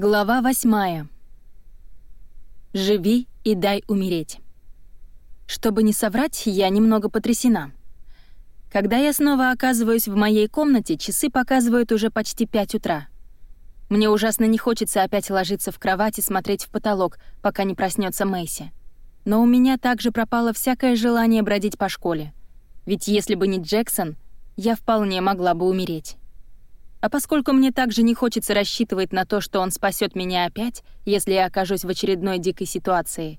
Глава восьмая. Живи и дай умереть. Чтобы не соврать, я немного потрясена. Когда я снова оказываюсь в моей комнате, часы показывают уже почти пять утра. Мне ужасно не хочется опять ложиться в кровать и смотреть в потолок, пока не проснется Мэйси. Но у меня также пропало всякое желание бродить по школе. Ведь если бы не Джексон, я вполне могла бы умереть. А поскольку мне также не хочется рассчитывать на то, что он спасет меня опять, если я окажусь в очередной дикой ситуации,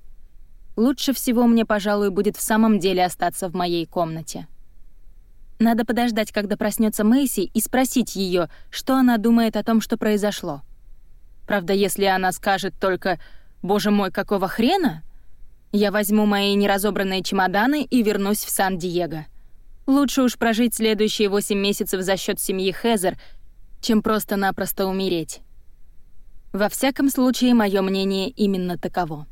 лучше всего мне, пожалуй, будет в самом деле остаться в моей комнате. Надо подождать, когда проснется Мэйси, и спросить ее, что она думает о том, что произошло. Правда, если она скажет только «Боже мой, какого хрена?», я возьму мои неразобранные чемоданы и вернусь в Сан-Диего. Лучше уж прожить следующие восемь месяцев за счет семьи Хезер — чем просто-напросто умереть. Во всяком случае, мое мнение именно таково.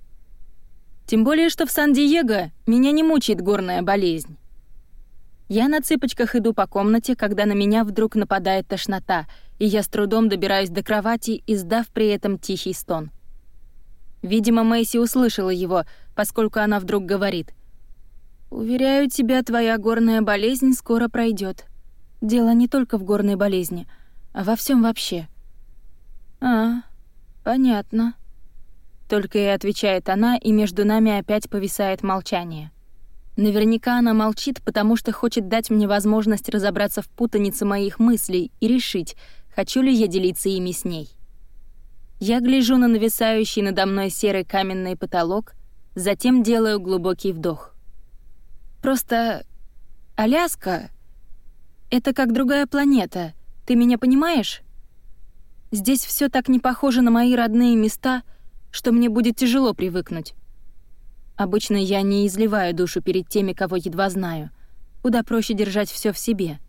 Тем более, что в Сан-Диего меня не мучает горная болезнь. Я на цыпочках иду по комнате, когда на меня вдруг нападает тошнота, и я с трудом добираюсь до кровати, издав при этом тихий стон. Видимо, Мэйси услышала его, поскольку она вдруг говорит. «Уверяю тебя, твоя горная болезнь скоро пройдет. Дело не только в горной болезни — во всем вообще. А, понятно. Только и отвечает она, и между нами опять повисает молчание. Наверняка она молчит, потому что хочет дать мне возможность разобраться в путанице моих мыслей и решить, хочу ли я делиться ими с ней. Я гляжу на нависающий надо мной серый каменный потолок, затем делаю глубокий вдох. Просто Аляска — это как другая планета, ты меня понимаешь? Здесь все так не похоже на мои родные места, что мне будет тяжело привыкнуть. Обычно я не изливаю душу перед теми, кого едва знаю. Куда проще держать все в себе.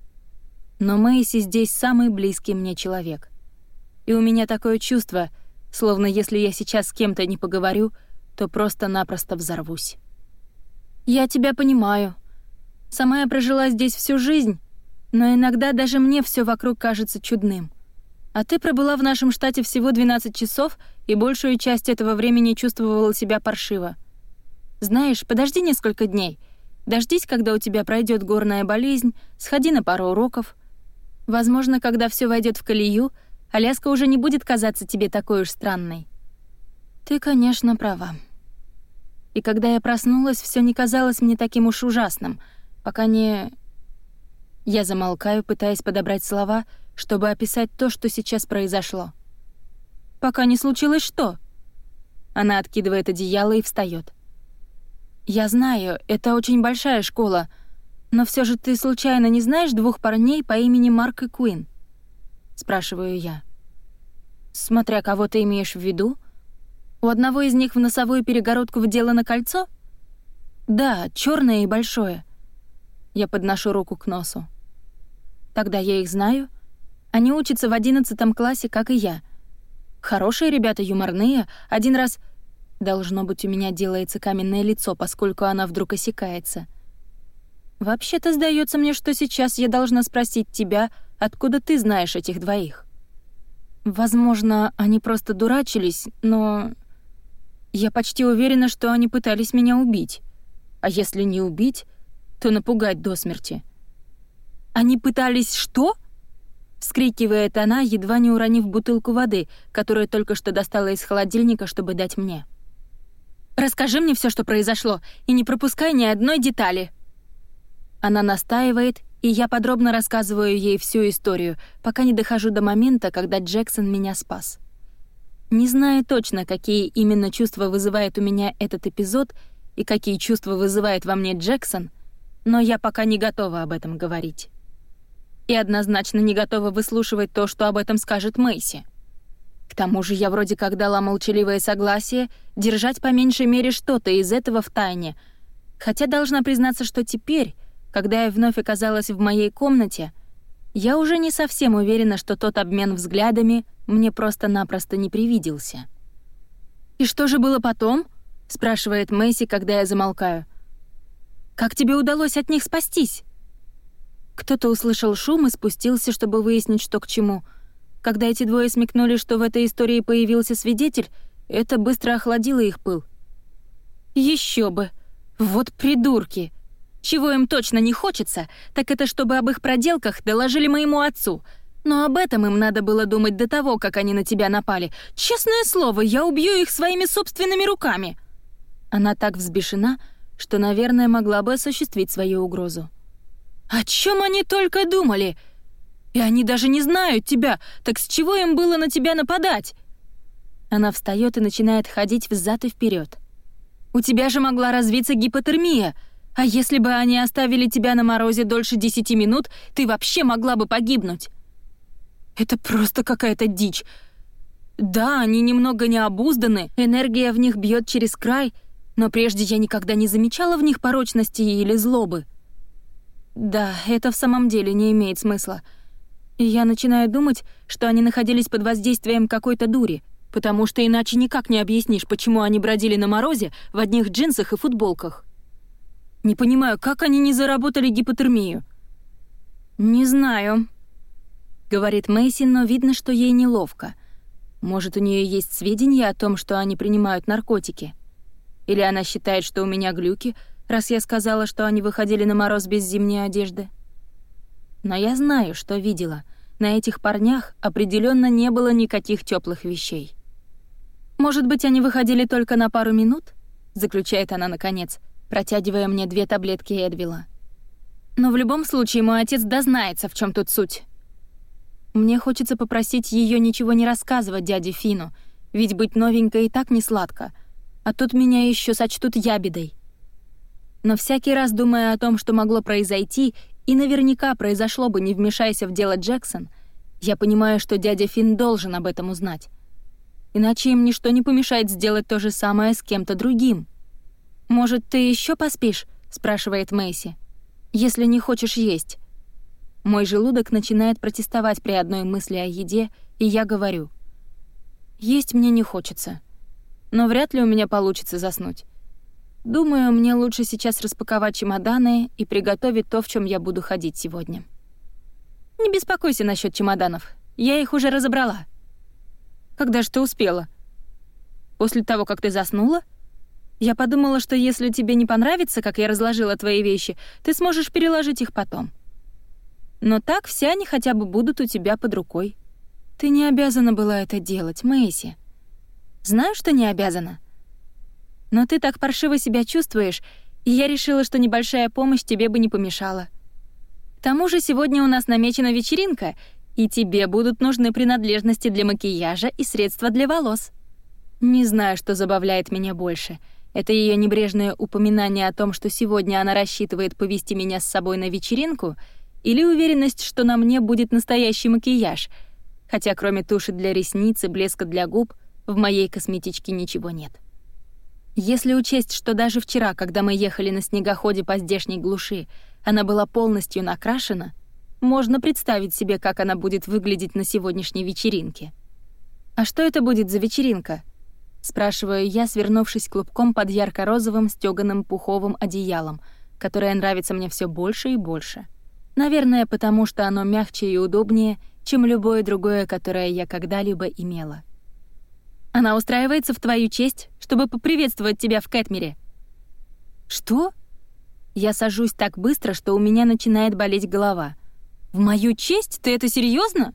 Но Мэйси здесь самый близкий мне человек. И у меня такое чувство, словно если я сейчас с кем-то не поговорю, то просто-напросто взорвусь. «Я тебя понимаю. Сама я прожила здесь всю жизнь, но иногда даже мне все вокруг кажется чудным. А ты пробыла в нашем штате всего 12 часов и большую часть этого времени чувствовала себя паршиво. Знаешь, подожди несколько дней. Дождись, когда у тебя пройдет горная болезнь, сходи на пару уроков. Возможно, когда все войдет в колею, Аляска уже не будет казаться тебе такой уж странной. Ты, конечно, права. И когда я проснулась, все не казалось мне таким уж ужасным, пока не... Я замолкаю, пытаясь подобрать слова, чтобы описать то, что сейчас произошло. «Пока не случилось что?» Она откидывает одеяло и встает. «Я знаю, это очень большая школа, но все же ты случайно не знаешь двух парней по имени Марк и Куин?» Спрашиваю я. «Смотря кого ты имеешь в виду? У одного из них в носовую перегородку вделано кольцо?» «Да, черное и большое». Я подношу руку к носу. Тогда я их знаю. Они учатся в одиннадцатом классе, как и я. Хорошие ребята, юморные. Один раз... Должно быть, у меня делается каменное лицо, поскольку она вдруг осекается. Вообще-то сдается мне, что сейчас я должна спросить тебя, откуда ты знаешь этих двоих. Возможно, они просто дурачились, но... Я почти уверена, что они пытались меня убить. А если не убить, то напугать до смерти. «Они пытались что?» — вскрикивает она, едва не уронив бутылку воды, которую только что достала из холодильника, чтобы дать мне. «Расскажи мне все, что произошло, и не пропускай ни одной детали». Она настаивает, и я подробно рассказываю ей всю историю, пока не дохожу до момента, когда Джексон меня спас. Не знаю точно, какие именно чувства вызывает у меня этот эпизод и какие чувства вызывает во мне Джексон, но я пока не готова об этом говорить и однозначно не готова выслушивать то, что об этом скажет Мэйси. К тому же я вроде как дала молчаливое согласие держать по меньшей мере что-то из этого в тайне, хотя должна признаться, что теперь, когда я вновь оказалась в моей комнате, я уже не совсем уверена, что тот обмен взглядами мне просто-напросто не привиделся. «И что же было потом?» — спрашивает Мэйси, когда я замолкаю. «Как тебе удалось от них спастись?» Кто-то услышал шум и спустился, чтобы выяснить, что к чему. Когда эти двое смекнули, что в этой истории появился свидетель, это быстро охладило их пыл. Еще бы! Вот придурки! Чего им точно не хочется, так это чтобы об их проделках доложили моему отцу. Но об этом им надо было думать до того, как они на тебя напали. Честное слово, я убью их своими собственными руками!» Она так взбешена, что, наверное, могла бы осуществить свою угрозу. «О чем они только думали? И они даже не знают тебя, так с чего им было на тебя нападать?» Она встает и начинает ходить взад и вперед. У тебя же могла развиться гипотермия. А если бы они оставили тебя на морозе дольше десяти минут, ты вообще могла бы погибнуть. Это просто какая-то дичь. Да, они немного необузданы, энергия в них бьет через край, но прежде я никогда не замечала в них порочности или злобы. Да, это в самом деле не имеет смысла. И я начинаю думать, что они находились под воздействием какой-то дури — потому что иначе никак не объяснишь, почему они бродили на морозе в одних джинсах и футболках. Не понимаю, как они не заработали гипотермию. Не знаю, говорит Мэйси, но видно, что ей неловко. Может, у нее есть сведения о том, что они принимают наркотики? Или она считает, что у меня глюки, раз я сказала, что они выходили на мороз без зимней одежды? Но я знаю, что видела. На этих парнях определенно не было никаких теплых вещей. «Может быть, они выходили только на пару минут?» — заключает она наконец, протягивая мне две таблетки Эдвила. «Но в любом случае мой отец дознается, в чем тут суть». Мне хочется попросить ее ничего не рассказывать дяде Фину, ведь быть новенькой и так не сладко, а тут меня еще сочтут ябедой. Но всякий раз, думая о том, что могло произойти, и наверняка произошло бы, не вмешайся в дело Джексон, я понимаю, что дядя Фин должен об этом узнать иначе им ничто не помешает сделать то же самое с кем-то другим. «Может, ты еще поспишь?» — спрашивает Мэйси. «Если не хочешь есть». Мой желудок начинает протестовать при одной мысли о еде, и я говорю. «Есть мне не хочется. Но вряд ли у меня получится заснуть. Думаю, мне лучше сейчас распаковать чемоданы и приготовить то, в чем я буду ходить сегодня». «Не беспокойся насчет чемоданов. Я их уже разобрала», когда же ты успела? После того, как ты заснула? Я подумала, что если тебе не понравится, как я разложила твои вещи, ты сможешь переложить их потом. Но так все они хотя бы будут у тебя под рукой. Ты не обязана была это делать, Мэйси. Знаю, что не обязана. Но ты так паршиво себя чувствуешь, и я решила, что небольшая помощь тебе бы не помешала. К тому же сегодня у нас намечена вечеринка, и тебе будут нужны принадлежности для макияжа и средства для волос. Не знаю, что забавляет меня больше. Это ее небрежное упоминание о том, что сегодня она рассчитывает повести меня с собой на вечеринку, или уверенность, что на мне будет настоящий макияж, хотя кроме туши для ресниц и блеска для губ в моей косметичке ничего нет. Если учесть, что даже вчера, когда мы ехали на снегоходе по здешней глуши, она была полностью накрашена — можно представить себе, как она будет выглядеть на сегодняшней вечеринке. «А что это будет за вечеринка?» — спрашиваю я, свернувшись клубком под ярко-розовым стёганым пуховым одеялом, которое нравится мне все больше и больше. Наверное, потому что оно мягче и удобнее, чем любое другое, которое я когда-либо имела. Она устраивается в твою честь, чтобы поприветствовать тебя в Кэтмере. Что? Я сажусь так быстро, что у меня начинает болеть голова. В мою честь? Ты это серьезно?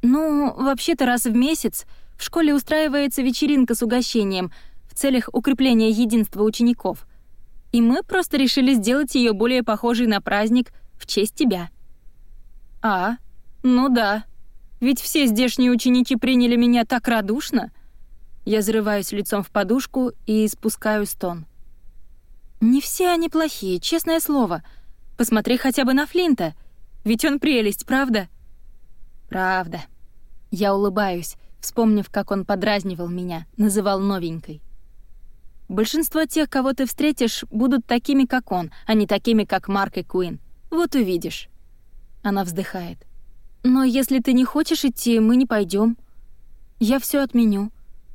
Ну, вообще-то раз в месяц в школе устраивается вечеринка с угощением в целях укрепления единства учеников. И мы просто решили сделать ее более похожей на праздник в честь тебя. А, ну да. Ведь все здешние ученики приняли меня так радушно. Я зарываюсь лицом в подушку и испускаю стон. Не все они плохие, честное слово. Посмотри хотя бы на Флинта — ведь он прелесть, правда?» «Правда». Я улыбаюсь, вспомнив, как он подразнивал меня, называл новенькой. Большинство тех, кого ты встретишь, будут такими, как он, а не такими, как Марк и Куин. Вот увидишь. Она вздыхает. Но если ты не хочешь идти, мы не пойдем. Я все отменю.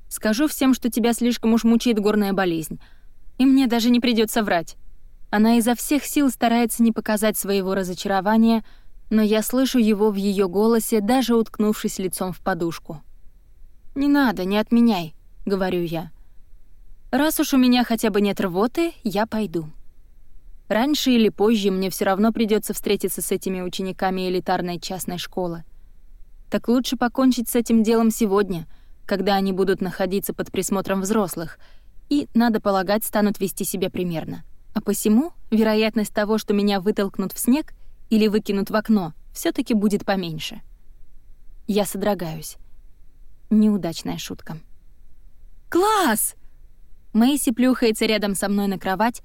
Скажу всем, что тебя слишком уж мучает горная болезнь. И мне даже не придется врать. Она изо всех сил старается не показать своего разочарования, но я слышу его в ее голосе, даже уткнувшись лицом в подушку. «Не надо, не отменяй», — говорю я. «Раз уж у меня хотя бы нет рвоты, я пойду». Раньше или позже мне все равно придется встретиться с этими учениками элитарной частной школы. Так лучше покончить с этим делом сегодня, когда они будут находиться под присмотром взрослых, и, надо полагать, станут вести себя примерно. А посему вероятность того, что меня вытолкнут в снег или выкинут в окно, все таки будет поменьше. Я содрогаюсь. Неудачная шутка. «Класс!» Мэйси плюхается рядом со мной на кровать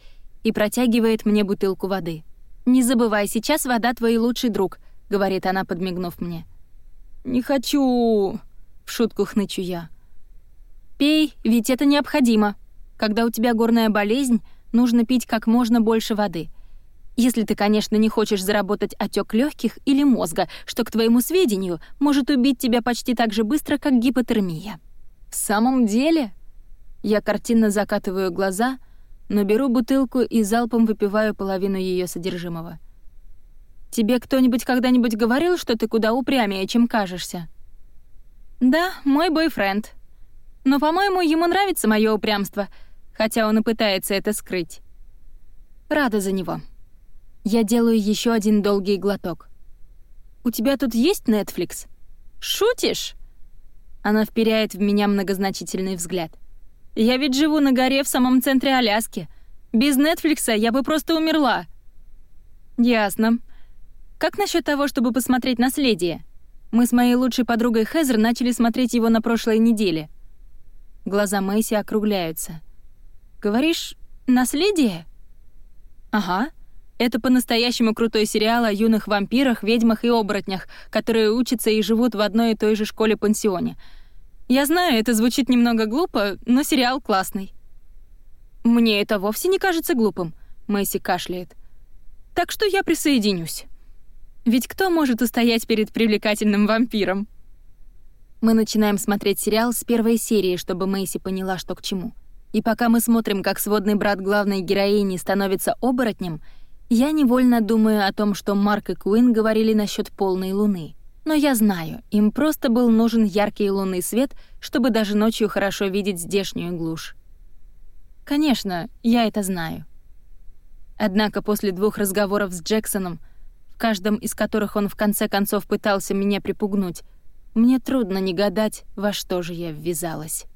и протягивает мне бутылку воды. «Не забывай, сейчас вода твой лучший друг», — говорит она, подмигнув мне. «Не хочу!» — в шутку хнычу я. «Пей, ведь это необходимо. Когда у тебя горная болезнь, нужно пить как можно больше воды. Если ты, конечно, не хочешь заработать отек легких или мозга, что, к твоему сведению, может убить тебя почти так же быстро, как гипотермия». «В самом деле?» Я картинно закатываю глаза, но беру бутылку и залпом выпиваю половину ее содержимого. «Тебе кто-нибудь когда-нибудь говорил, что ты куда упрямее, чем кажешься?» «Да, мой бойфренд. Но, по-моему, ему нравится мое упрямство, хотя он и пытается это скрыть. Рада за него. Я делаю еще один долгий глоток. «У тебя тут есть Netflix?» «Шутишь?» Она вперяет в меня многозначительный взгляд. Я ведь живу на горе в самом центре Аляски. Без Нетфликса я бы просто умерла». «Ясно. Как насчет того, чтобы посмотреть «Наследие»? Мы с моей лучшей подругой Хезер начали смотреть его на прошлой неделе». Глаза Мэйси округляются. «Говоришь, «Наследие»?» «Ага. Это по-настоящему крутой сериал о юных вампирах, ведьмах и оборотнях, которые учатся и живут в одной и той же школе-пансионе — я знаю, это звучит немного глупо, но сериал классный. Мне это вовсе не кажется глупым, Мэйси кашляет. Так что я присоединюсь. Ведь кто может устоять перед привлекательным вампиром? Мы начинаем смотреть сериал с первой серии, чтобы Мэйси поняла, что к чему. И пока мы смотрим, как сводный брат главной героини становится оборотнем, я невольно думаю о том, что Марк и Куин говорили насчет полной луны. Но я знаю, им просто был нужен яркий лунный свет, чтобы даже ночью хорошо видеть здешнюю глушь. Конечно, я это знаю. Однако после двух разговоров с Джексоном, в каждом из которых он в конце концов пытался меня припугнуть, мне трудно не гадать, во что же я ввязалась.